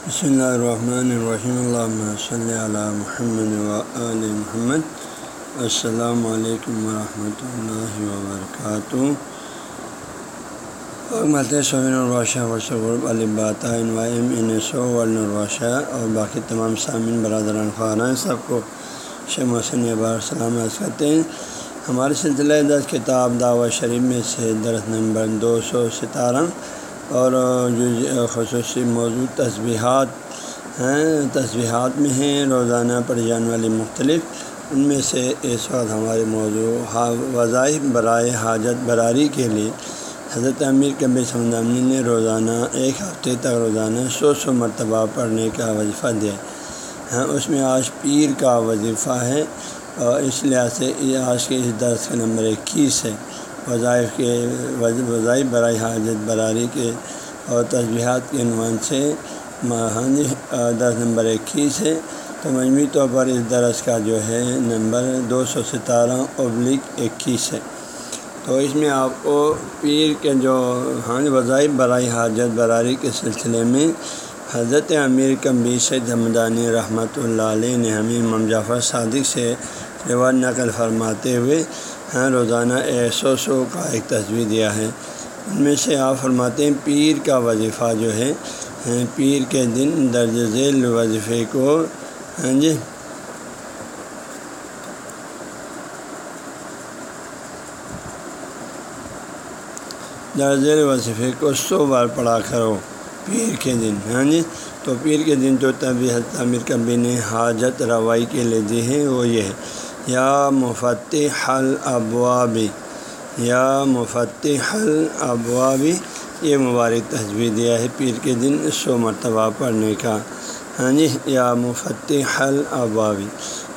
بسم اللہ الرحمن الرحیم اللہ صلی علی محمد و محمد السلام علیکم ورحمۃ اللہ وبرکاتہ صبین الراشہ ورثہ الباطین وائم انسو الراشہ اور باقی تمام سامعین، برادران خانہ سب کو شیخ محسن بار سلامت کرتے ہیں۔ ہمارے سلسلہ دس کتاب دعوت شریف میں سے درخت نمبر دو سو ستارہ اور جو خصوصی موضوع تصبیحات ہیں تصبیحات میں ہیں، روزانہ پڑھی جانے والی مختلف، ان میں سے اس وقت ہمارے موضوع وظائف برائے حاجت براری کے لیے، حضرت امیر کبھی سمدانی نے روزانہ ایک ہفتے تک روزانہ سو سو مرتبہ پڑھنے کا وظیفہ دیا۔ ہاں اس میں آج پیر کا وظیفہ ہے اور اس لحاظ سے آج کے اس درس کا نمبر اکیس ہے۔ وظائف کے وظائف برائے حاجت براری کے اور تجبیہات کے عنوان سے جی درس نمبر اکیس ہے۔ تو مجموعی طور پر اس درس کا جو ہے نمبر دو سو ستارہ ابلک اکیس ہے۔ تو اس میں آپ کو پیر کے جو ہاں وظائف برائے حاجت براری کے سلسلے میں حضرت امیر کمبی سے جمدانی رحمۃ اللہ علیہ نے ہمیں امام جعفر صادق سے روایت نقل فرماتے ہوئے ہاں، روزانہ ایسو سو کا ایک تصویر دیا ہے۔ ان میں سے آپ فرماتے ہیں، پیر کا وظیفہ جو ہے ہاں، پیر کے دن درج ذیل وظیفے کو ہاں جی۔ درج ذیل وظیفے کو سو بار پڑھا کرو پیر کے دن ہاں جی۔ تو پیر کے دن جو طبی امیر کبی نے حاجت روائی کے لیے دی ہے، وہ یہ ہے۔ یا مفتی حل ابوابی یا مفتی حل ابوابی یہ مبارک تصویر دیا ہے پیر کے دن، سو مرتبہ پڑھنے کا۔ ہاں جی یا مفتی حل ابوابی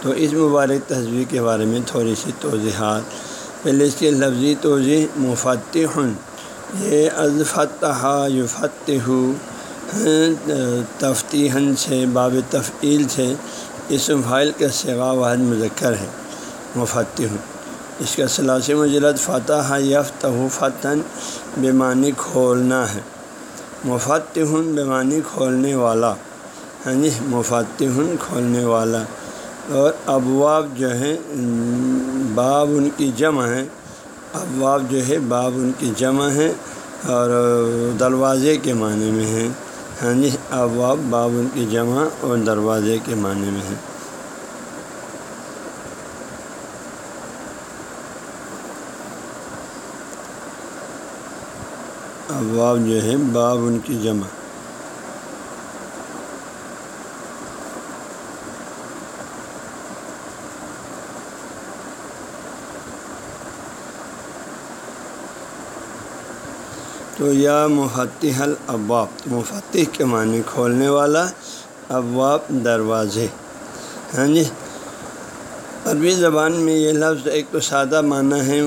تو اس مبارک تصویر کے بارے میں تھوڑی سی توضیحات۔ پہلے اس کے لفظی توضیع مفتی ہن یہ ازفتہ یو فتح تفتیحن سے، باب تفعیل سے۔ اسم فائل کا سوا واحد مذکر ہے۔ مفتح اس کا سلاسی مجرد فتح یفت فتح بیمانی کھولنا ہے۔ مفتح بیمانی کھولنے والا یعنی ہاں جی مفتح کھولنے والا۔ اور ابواب جو ہیں باب ان کی جمع ہے۔ ابواب جو ہے، باب ان کی جمع ہے۔ اور دروازے کے معنی میں ہیں ہاں جی یعنی ابواب، باب ان کی جمع اور دروازے کے معنی میں ہیں ابواب جو ہے، باب ان کی جمع۔ تو یا مفتح الابواب مفتح کے معنی کھولنے والا ابواب دروازے۔ ہاں جی۔ عربی زبان میں یہ لفظ ایک تو سادہ معنی ہے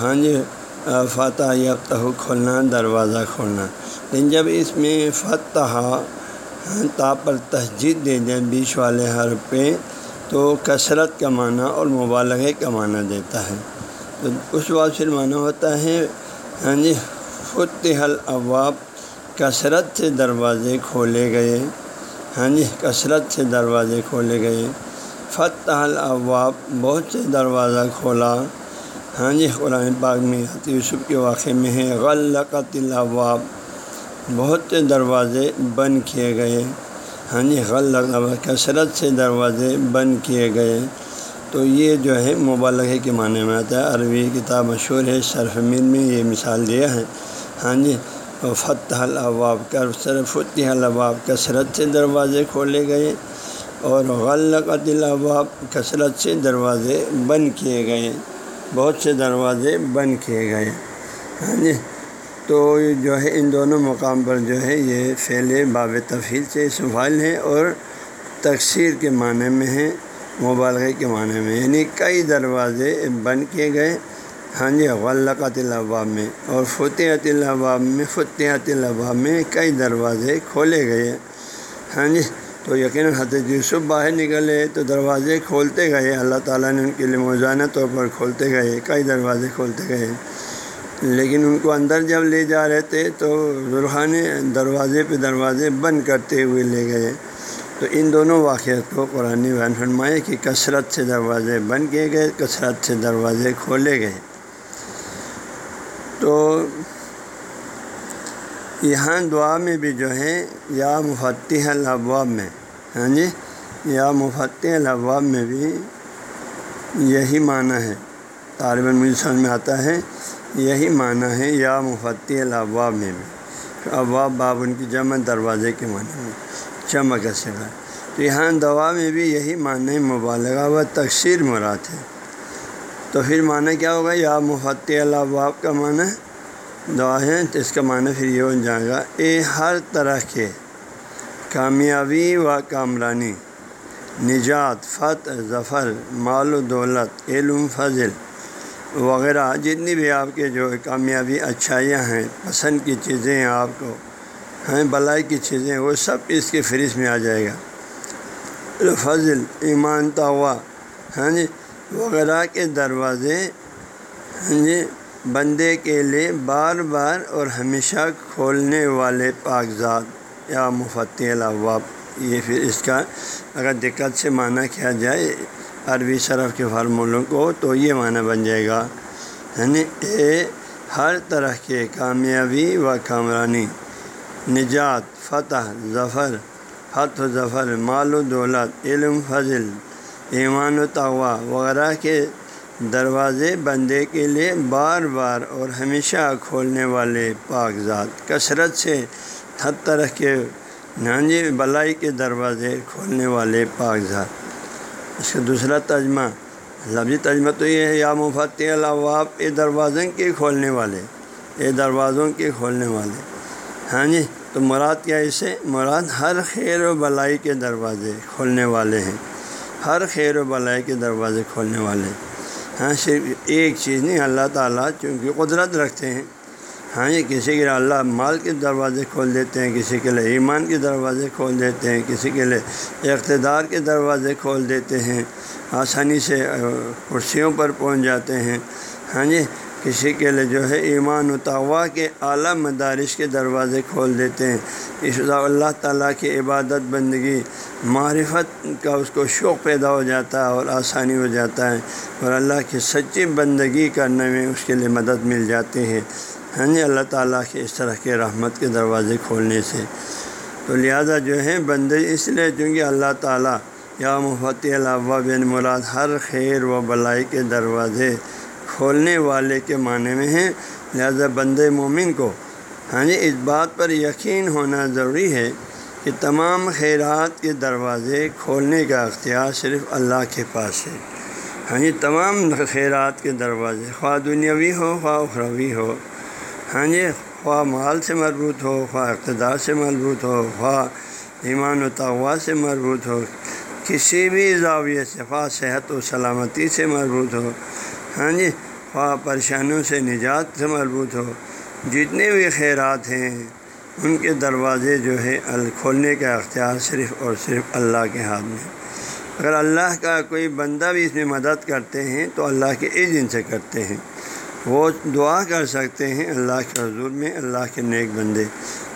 ہاں جی فتح یافتہ کھولنا، دروازہ کھولنا۔ لیکن جب اس میں فتح تا پر تسجید دے جائے بیچ والے حر پہ، تو کثرت کا معنی اور مبالغے کا معنی دیتا ہے۔ تو اس بات پھر معنی ہوتا ہے ہاں جی فتح الابواب کثرت سے دروازے کھولے گئے۔ ہاں جی کثرت سے دروازے کھولے گئے۔ فتح الابواب بہت سے دروازہ کھولا۔ ہاں جی قرآن پاک میں یوسف کے واقعے میں ہے، غلقت الابواب، بہت سے دروازے بند کیے گئے ہاں جی غلق کثرت سے دروازے بند کیے گئے تو یہ جو ہے مبالغے کے معنی میں آتا ہے۔ عربی کتاب مشہور ہے سرفمین میں یہ مثال دیا ہے۔ ہاں جی فتح الاباب کر فتح الاباب کثرت سے دروازے کھولے گئے اور غلقت الاباب کثرت سے دروازے بند کیے گئے بہت سے دروازے بند کیے گئے ہاں جی؟ تو جو ہے، ان دونوں مقام پر جو ہے، یہ فعل باب تفیل سے سفال ہے اور تقسیر کے معنی میں ہے مبالغے کے معنی میں۔ یعنی کئی دروازے بند کیے گئے ہاں جی غلقت الاباب میں اور فتحت الاباب میں، فتحت الاباب میں کئی دروازے کھولے گئے ہاں جی؟ تو یقیناً حضرت یوسف باہر نکلے تو دروازے کھولتے گئے۔ اللہ تعالیٰ نے ان کے لیے موزانہ طور پر کھولتے گئے، کئی دروازے کھولتے گئے۔ لیکن ان کو اندر جب لے جا رہے تھے تو ذرخان دروازے پہ دروازے بند کرتے ہوئے لے گئے۔ تو ان دونوں واقعات کو قرآن بیان فرمائے کہ کثرت سے دروازے بند کیے گئے، کثرت سے دروازے کھولے گئے۔ تو یہاں دعا میں بھی جو ہے یا مفتح الابواب میں ہاں جی یا مفتح الابواب میں بھی یہی معنی ہے۔ طالب سمجھ میں آتا ہے، یہی معنی ہے یا مفتح الابواب میں بھی۔ ابواب باب ان کی جمع دروازے کے معنی میں چمک سگا تو یہاں دعا میں بھی یہی معنی مبالغہ و تقسیر مراد ہے۔ تو پھر معنی کیا ہوگا؟ یا مفتح الابواب کا معنی دعا ہے تو اس کا معنی پھر یہ ہو جائے گا، اے ہر طرح کے کامیابی و کامرانی، نجات، فتح، ظفر، مال و دولت، علم، فضل وغیرہ، جتنی بھی آپ کے جو کامیابی اچھائیاں ہیں، پسند کی چیزیں ہیں آپ کو ہیں، بلائی کی چیزیں، وہ سب اس کے فہرست میں آ جائے گا۔ فضل، ایمان توا ہاں جی وغیرہ کے دروازے ہاں جی بندے کے لیے بار بار اور ہمیشہ کھولنے والے کاغذات یا مفتی الاباب یہ پھر اس کا اگر دقت سے معنی کیا جائے عربی شرف کے فارمولوں کو، تو یہ معنی بن جائے گا یعنی اے ہر طرح کے کامیابی و کامرانی۔ نجات، فتح، ظفر فتح و ظفر، مال و دولت، علم، فضل، ایمان و توا وغیرہ کے دروازے بندے کے لیے بار بار اور ہمیشہ کھولنے والے کاغذات کثرت سے ہر طرح کے نانجی بلائی کے دروازے کھولنے والے کاغذات اس کا دوسرا ترجمہ، لفظی ترجمہ تو یہ ہے، یا مفت الواب اے دروازوں کے کھولنے والے، اے دروازوں کے کھولنے والے۔ ہاں جی تو مراد کیا اسے؟ مراد ہر خیر و بلائی کے دروازے کھولنے والے ہیں۔ ہر خیر و بلائی کے دروازے کھولنے والے۔ ہیں ہاں صرف ایک چیز نہیں، اللہ تعالیٰ چونکہ قدرت رکھتے ہیں۔ ہاں یہ کسی کے لیے اللہ مال کے دروازے کھول دیتے ہیں، کسی کے لیے ایمان کے دروازے کھول دیتے ہیں، کسی کے لیے اقتدار کے دروازے کھول دیتے ہیں۔ آسانی سے کرسیوں پر پہنچ جاتے ہیں۔ ہاں جی کسی کے لیے جو ہے ایمان و توا کے اعلیٰ مدارس کے دروازے کھول دیتے ہیں۔ اس اللہ تعالیٰ کی عبادت بندگی، معرفت کا اس کو شوق پیدا ہو جاتا ہے اور آسانی ہو جاتا ہے اور اللہ کی سچی بندگی کرنے میں اس کے لیے مدد مل جاتی ہے۔ ہاں جی اللہ تعالیٰ کے اس طرح کے رحمت کے دروازے کھولنے سے۔ تو لہٰذا جو ہے بندے اس لیے چونکہ اللہ تعالیٰ یا مفت اللہ بن مراد، ہر خیر و بلائی کے دروازے کھولنے والے کے معنی میں ہیں، لہذا بند مومن کو۔ ہاں جی اس بات پر یقین ہونا ضروری ہے کہ تمام خیرات کے دروازے کھولنے کا اختیار صرف اللہ کے پاس ہے۔ ہاں جی تمام خیرات کے دروازے، خواہ دنیاوی ہو، خواہ اخروی ہو۔ ہاں جی خواہ مال سے مربوط ہو، خواہ اقتدار سے مربوط ہو، خواہ ایمان و تغوا سے مربوط ہو، کسی بھی زاویے سے خواہ صحت و سلامتی سے مربوط ہو۔ ہاں جی خواہ پریشانیوں سے نجات سے مربوط ہو۔ جتنے بھی خیرات ہیں، ان کے دروازے جو ہے کھولنے کا اختیار صرف اور صرف اللہ کے ہاتھ میں۔ اگر اللہ کا کوئی بندہ بھی اس میں مدد کرتے ہیں، تو اللہ کے ایجن سے کرتے ہیں۔ وہ دعا کر سکتے ہیں، اللہ کے حضور میں، اللہ کے نیک بندے۔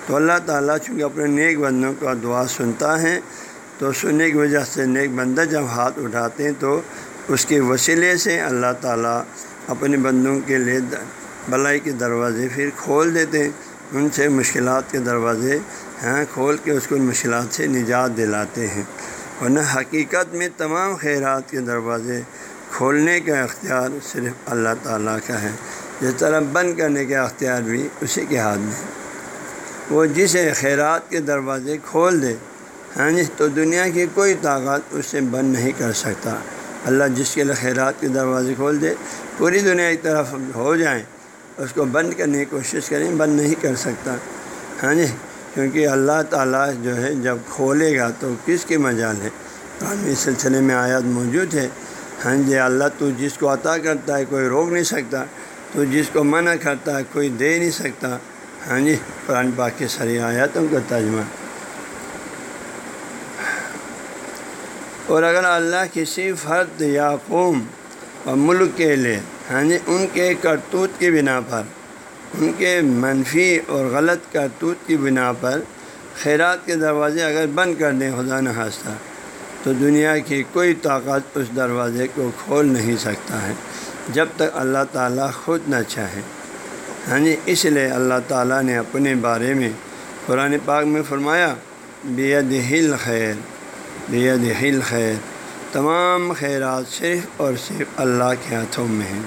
تو اللہ تعالیٰ چونکہ اپنے نیک بندوں کا دعا سنتا ہے، تو سننے کی وجہ سے نیک بندہ جب ہاتھ اٹھاتے ہیں، تو اس کے وسیلے سے اللہ تعالیٰ اپنے بندوں کے لیے بلائی کے دروازے پھر کھول دیتے ہیں۔ ان سے مشکلات کے دروازے ہاں کھول کے اس کو مشکلات سے نجات دلاتے ہیں۔ ورنہ حقیقت میں تمام خیرات کے دروازے کھولنے کا اختیار صرف اللہ تعالیٰ کا ہے۔ جس طرح بند کرنے کا اختیار بھی اسی کے ہاتھ میں۔ وہ جسے خیرات کے دروازے کھول دے ہاں جی تو دنیا کی کوئی طاقت اس سے بند نہیں کر سکتا۔ اللہ جس کے لیے خیرات کے دروازے کھول دے، پوری دنیا ایک طرف ہو جائیں، اس کو بند کرنے کی کوشش کریں، بند نہیں کر سکتا۔ ہاں جی کیونکہ اللہ تعالیٰ جو ہے، جب کھولے گا تو کس کی مجال ہے؟ اس سلسلے میں آیات موجود ہے ہاں جی اللہ تو جس کو عطا کرتا ہے، کوئی روک نہیں سکتا۔ تو جس کو منع کرتا ہے، کوئی دے نہیں سکتا۔ ہاں جی قرآن پاک کے سری آیاتوں کا ترجمہ۔ اور اگر اللہ کسی فرد یا قوم اور ملک کے لیے ہاں جی ان کے کرتوت کی بنا پر، ان کے منفی اور غلط کرتوت کی بنا پر خیرات کے دروازے اگر بند کر دیں، خدا نخواستہ، تو دنیا کی کوئی طاقت اس دروازے کو کھول نہیں سکتا ہے جب تک اللہ تعالیٰ خود نہ چاہے۔ ہاں جی اس لیے اللہ تعالیٰ نے اپنے بارے میں قرآن پاک میں فرمایا بید ہل خیر بید ہل خیر۔ تمام خیرات صرف اور صرف اللہ کے ہاتھوں میں ہیں۔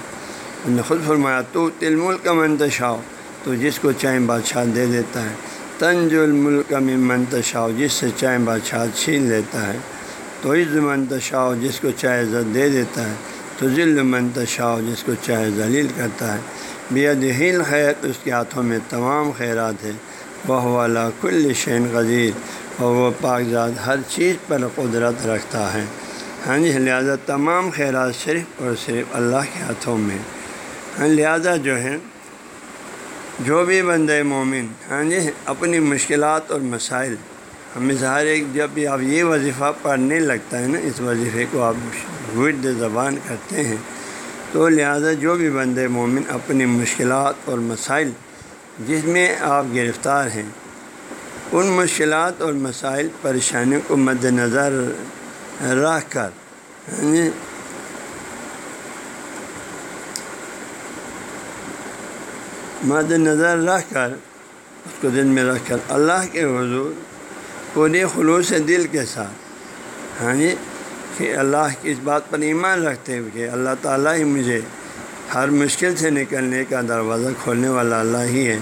انہوں نے خود فرمایا، تو تل ملک کا منتشاؤ تو جس کو چائیں بادشاہ دے دیتا ہے۔ تنج الملک میں منتشاؤ جس سے چائیں بادشاہ چھین لیتا ہے۔ تو عز منتشاؤ جس کو چائے عزت دے دیتا ہے۔ تو ذل منتشاؤ جس کو چائے ذلیل کرتا ہے۔ بید ہل خیر، اس کے ہاتھوں میں تمام خیرات ہے وہ والا کل شین غذیر اور وہ پاکزاد ہر چیز پر قدرت رکھتا ہے۔ ہاں جی لہٰذا تمام خیرات صرف اور صرف اللہ کے ہاتھوں میں۔ ہاں لہٰذا جو ہے، جو بھی بندے مومن ہاں جی اپنی مشکلات اور مسائل ہمیں ظاہر ایک جب بھی آپ یہ وظیفہ پڑھنے لگتا ہے نا، اس وظیفے کو آپ ورد زبان کرتے ہیں، تو لہٰذا جو بھی بندے مومن اپنی مشکلات اور مسائل جس میں آپ گرفتار ہیں ان مشکلات اور مسائل پریشانیوں کو مد نظر رکھ کر یعنی مد نظر رکھ کر، اس کو دل میں رکھ کر اللہ کے حضور پورے خلوص دل کے ساتھ ہاں جی کہ اللہ کی اس بات پر ایمان رکھتے ہوئے کہ اللہ تعالیٰ ہی مجھے ہر مشکل سے نکلنے کا دروازہ کھولنے والا اللہ ہی ہے۔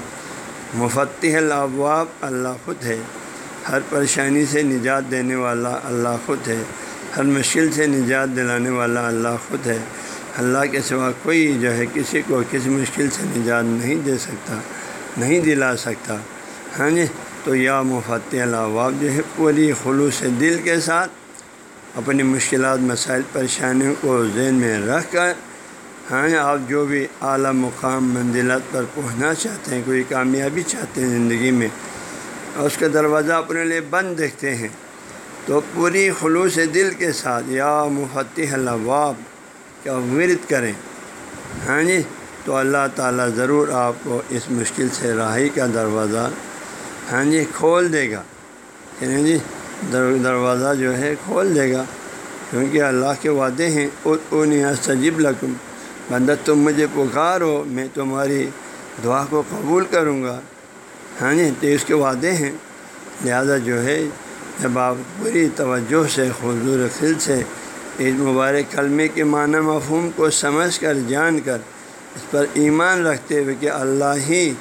مفتح الابواب اللہ خود ہے۔ ہر پریشانی سے نجات دینے والا اللہ خود ہے۔ ہر مشکل سے نجات دلانے والا اللہ خود ہے۔ اللہ کے سوا کوئی جو ہے کسی کو کسی مشکل سے نجات نہیں دے سکتا، نہیں دلا سکتا۔ ہاں جی تو یا مفتح الابواب جو ہے پوری خلوص دل کے ساتھ اپنی مشکلات، مسائل، پریشانیوں کو ذہن میں رکھ کر ہاں آپ جو بھی اعلیٰ مقام منزلت پر پہنچنا چاہتے ہیں، کوئی کامیابی چاہتے ہیں زندگی میں، اور اس کا دروازہ اپنے لیے بند دیکھتے ہیں۔ تو پوری خلوص دل کے ساتھ، یا مفتح الابواب کا ورد کریں۔ ہاں جی تو اللہ تعالیٰ ضرور آپ کو اس مشکل سے راہی کا دروازہ ہاں جی کھول دے گا۔ یعنی جی دروازہ جو ہے کھول دے گا، کیونکہ اللہ کے وعدے ہیں اون سجیب لکم۔ بندہ تم مجھے پکارو، میں تمہاری دعا کو قبول کروں گا۔ ہاں جی تو اس کے وعدے ہیں۔ لہذا جو ہے، جب آپ پوری توجہ سے، حضور خل سے اس مبارک کلمے کے معنی مفہوم کو سمجھ کر، جان کر، اس پر ایمان رکھتے ہوئے کہ اللہ ہی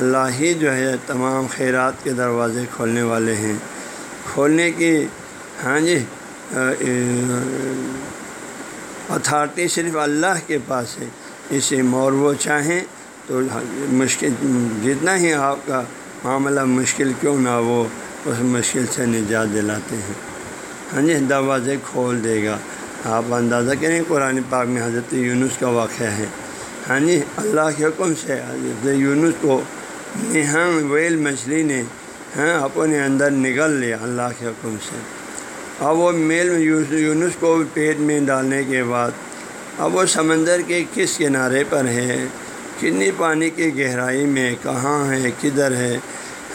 اللہ ہی جو ہے، تمام خیرات کے دروازے کھولنے والے ہیں۔ کھولنے کی ہاں جی اتھارٹی صرف اللہ کے پاس ہے۔ اسے مور وہ چاہیں تو مشکل، جتنا ہی آپ کا معاملہ مشکل کیوں نہ وہ اس مشکل سے نجات دلاتے ہیں۔ ہاں جی دروازے کھول دے گا۔ آپ اندازہ کریں قرآن پاک میں حضرت یونس کا واقعہ ہے۔ ہاں جی اللہ کے حکم سے حضرت یونس کو نہنگ ویل مچھلی نے ہاں اپنے اندر نگل لیا اللہ کے حکم سے۔ اب وہ میل یونس کو پیٹ میں ڈالنے کے بعد، اب وہ سمندر کے کس کنارے پر ہے؟ کتنی پانی کی گہرائی میں؟ کہاں ہے؟ کدھر ہے؟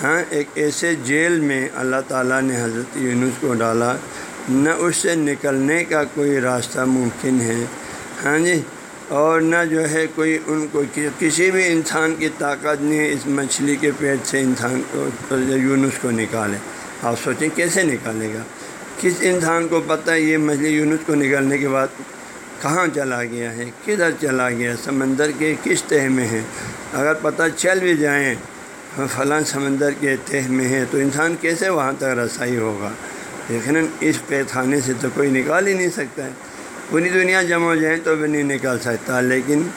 ہاں ایک ایسے جیل میں اللہ تعالیٰ نے حضرت یونس کو ڈالا۔ نہ اس سے نکلنے کا کوئی راستہ ممکن ہے۔ ہاں جی اور نہ جو ہے کوئی ان کو، کسی بھی انسان کی طاقت نہیں اس مچھلی کے پیٹ سے انسان کو، یونس کو نکالے۔ آپ سوچیں کیسے نکالے گا؟ کس انسان کو پتہ یہ مچھلی یونس کو نکالنے کے بعد کہاں چلا گیا ہے، کدھر چلا گیا سمندر کے کس تہ میں ہے؟ اگر پتہ چل بھی جائیں فلاں سمندر کے تہ میں ہے تو انسان کیسے وہاں تک رسائی ہوگا؟ یقیناً اس قید خانے سے تو کوئی نکال ہی نہیں سکتا ہے۔ پوری دنیا جمع ہو جائیں تو بھی نہیں نکال سکتا۔ لیکن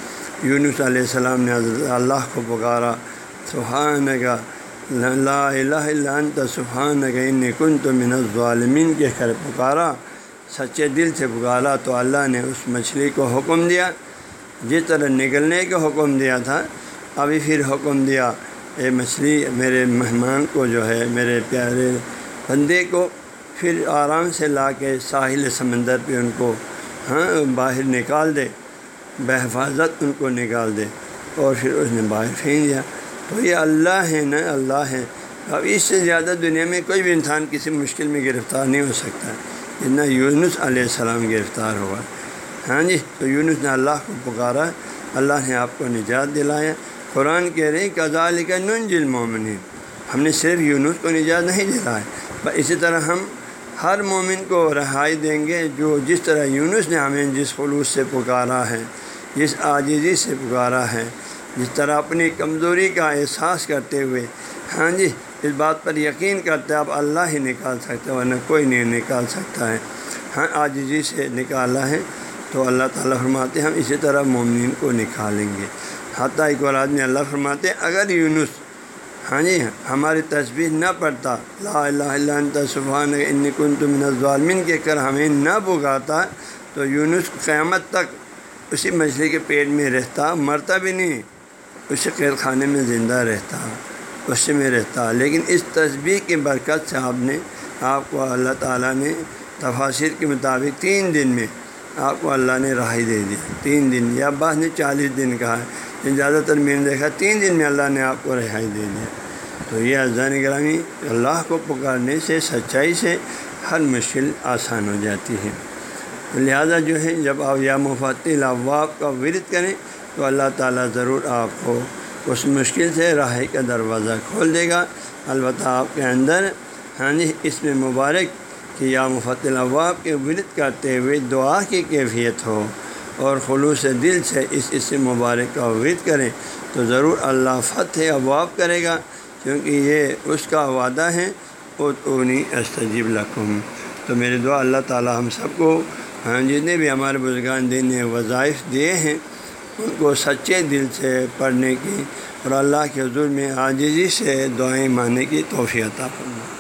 یونس علیہ السلام نے حضرت اللہ کو پکارا سبحان کا لا الہ الا انت سبحان کا ان کن تو من الظالمین کے کر پکارا، سچے دل سے پکارا تو اللہ نے اس مچھلی کو حکم دیا۔ جس طرح نکلنے کا حکم دیا تھا، ابھی پھر حکم دیا۔ اے مچھلی، میرے مہمان کو جو ہے، میرے پیارے بندے کو پھر آرام سے لا کے ساحل سمندر پہ ان کو ہاں باہر نکال دے بحفاظت ان کو نکال دے۔ اور پھر اس نے باہر پھینک دیا۔ تو یہ اللہ ہے نا اللہ ہے۔ اب اس سے زیادہ دنیا میں کوئی بھی انسان کسی مشکل میں گرفتار نہیں ہو سکتا۔ جتنا یونس علیہ السلام گرفتار ہوا۔ ہاں جی تو یونس نے اللہ کو پکارا، اللہ نے آپ کو نجات دلایا۔ قرآن کہہ رہے کزال کا نن جل مومن ہم نے صرف یونس کو نجات نہیں دلایا اسی طرح ہم ہر مومن کو رہائی دیں گے جو جس طرح یونس نے ہمیں جس خلوص سے پکارا ہے، جس عاجزی سے پکارا ہے۔ جس طرح اپنی کمزوری کا احساس کرتے ہوئے ہاں جی اس بات پر یقین کرتے آپ اللہ ہی نکال سکتے ورنہ کوئی نہیں نکال سکتا ہے۔ ہاں عاجزی سے نکالا ہے تو اللہ تعالیٰ فرماتے ہیں، ہم اسی طرح مومنین کو نکالیں گے۔ حتیٰ ایک اور آدمی اللہ فرماتے ہیں، اگر یونس ہاں جی ہماری تصویر نہ پڑھتا، لا الہ الا انت سبحان ان کنت من الظالمین کے کر ہمیں نہ بگاتا تو یونس قیامت تک اسی مچھلی کے پیٹ میں رہتا، مرتا بھی نہیں۔ اسی قید خانے میں زندہ رہتا اس میں رہتا لیکن اس تصویر کی برکت سے آپ نے، آپ کو اللہ تعالیٰ نے تفاصر کے مطابق تین دن میں آپ کو اللہ نے رہائی دے دی۔ تین دن، یا بعض نے چالیس دن کہا ہے۔ زیادہ تر میں نے دیکھا، تین دن میں اللہ نے آپ کو رہائی دے دیا تو یہ ازان گرامی اللہ کو پکارنے سے، سچائی سے ہر مشکل آسان ہو جاتی ہے۔ لہذا جو ہے، جب آپ یا مفت الواب کا ورد کریں تو اللہ تعالیٰ ضرور آپ کو اس مشکل سے راہی کا دروازہ کھول دے گا۔ البتہ آپ کے اندر ہاں جی اس میں مبارک کہ یا مفت الواب کے ورد کرتے ہوئے دعا کی کیفیت ہو اور خلوص دل سے اس اس مبارک کا ورد کریں تو ضرور اللہ فتح ابواب کرے گا۔ کیونکہ یہ اس کا وعدہ ہے او اونی استجیب لکھوں تو میرے دعا اللہ تعالیٰ ہم سب کو ہاں جی، جتنے بھی ہمارے بزرگان دین نے وظائف دیے ہیں ان کو سچے دل سے پڑھنے کی اور اللہ کے حضور میں عاجزی سے دعائیں ماننے کی توفیع عطا فرمائے۔